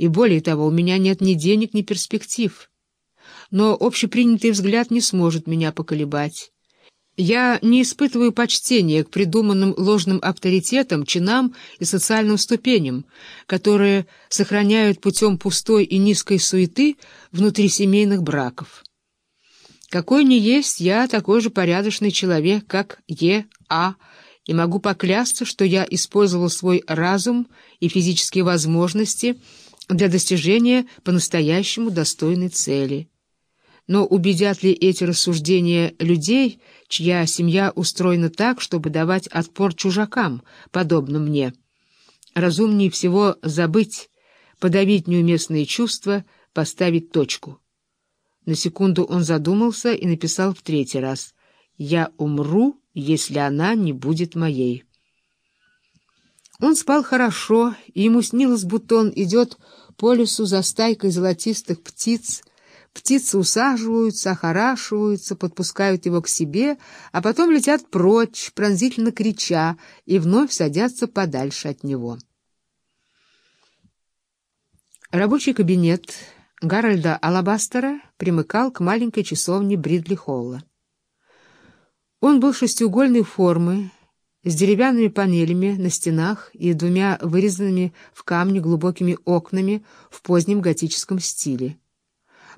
И более того, у меня нет ни денег, ни перспектив. Но общепринятый взгляд не сможет меня поколебать. Я не испытываю почтения к придуманным ложным авторитетам, чинам и социальным ступеням, которые сохраняют путем пустой и низкой суеты внутрисемейных браков. Какой ни есть, я такой же порядочный человек, как Е. А., и могу поклясться, что я использовал свой разум и физические возможности для достижения по-настоящему достойной цели. Но убедят ли эти рассуждения людей, чья семья устроена так, чтобы давать отпор чужакам, подобно мне? Разумнее всего забыть, подавить неуместные чувства, поставить точку. На секунду он задумался и написал в третий раз «Я умру, если она не будет моей». Он спал хорошо, и ему снилось, будто он идет по лесу за стайкой золотистых птиц. Птицы усаживаются, охорашиваются, подпускают его к себе, а потом летят прочь, пронзительно крича, и вновь садятся подальше от него. Рабочий кабинет Гарольда Алабастера примыкал к маленькой часовне Бридли Холла. Он был шестиугольной формы, с деревянными панелями на стенах и двумя вырезанными в камне глубокими окнами в позднем готическом стиле.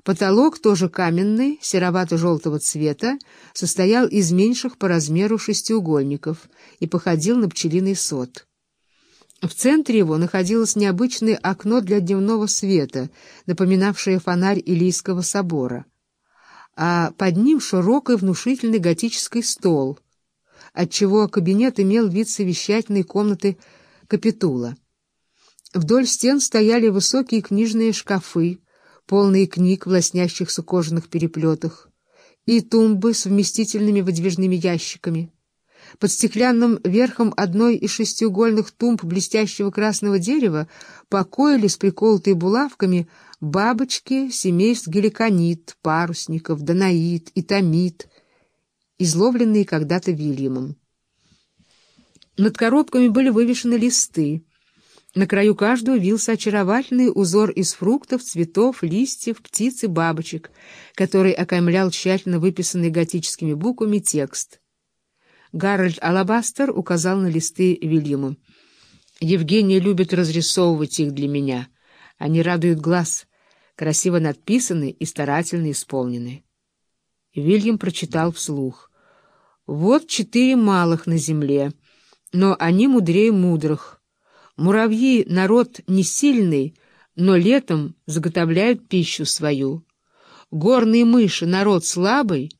Потолок, тоже каменный, серовато-желтого цвета, состоял из меньших по размеру шестиугольников и походил на пчелиный сот. В центре его находилось необычное окно для дневного света, напоминавшее фонарь Илийского собора, а под ним широкий внушительный готический стол, отчего кабинет имел вид совещательной комнаты капитула. Вдоль стен стояли высокие книжные шкафы, полные книг в лоснящихся кожаных переплетах, и тумбы с вместительными выдвижными ящиками. Под стеклянным верхом одной из шестиугольных тумб блестящего красного дерева покоились приколотые булавками бабочки семейств геликонит, парусников, данаид и томит, изловленные когда-то Вильямом. Над коробками были вывешены листы. На краю каждого вился очаровательный узор из фруктов, цветов, листьев, птиц и бабочек, который окаймлял тщательно выписанный готическими буквами текст — Гарольд Алабастер указал на листы Вильяму. «Евгения любит разрисовывать их для меня. Они радуют глаз, красиво надписаны и старательно исполнены». Вильям прочитал вслух. «Вот четыре малых на земле, но они мудрее мудрых. Муравьи — народ не сильный, но летом заготовляют пищу свою. Горные мыши — народ слабый,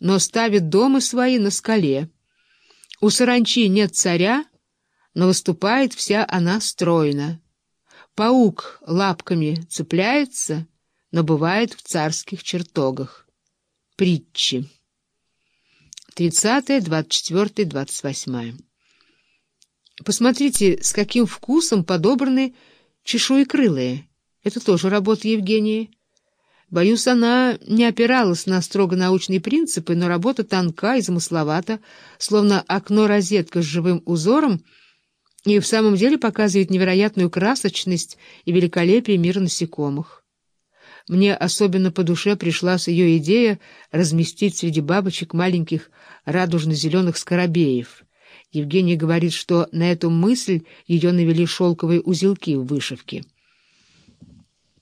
но ставят дома свои на скале». У саранчи нет царя, но выступает вся она стройно. Паук лапками цепляется, но бывает в царских чертогах. Притчи. 30, 24, 28. Посмотрите, с каким вкусом подобраны чешуекрылые. Это тоже работа Евгении. Боюсь, она не опиралась на строго научные принципы, но работа тонка и замысловата, словно окно-розетка с живым узором, и в самом деле показывает невероятную красочность и великолепие мира насекомых. Мне особенно по душе пришлась ее идея разместить среди бабочек маленьких радужно-зеленых скоробеев. Евгения говорит, что на эту мысль ее навели шелковые узелки в вышивке.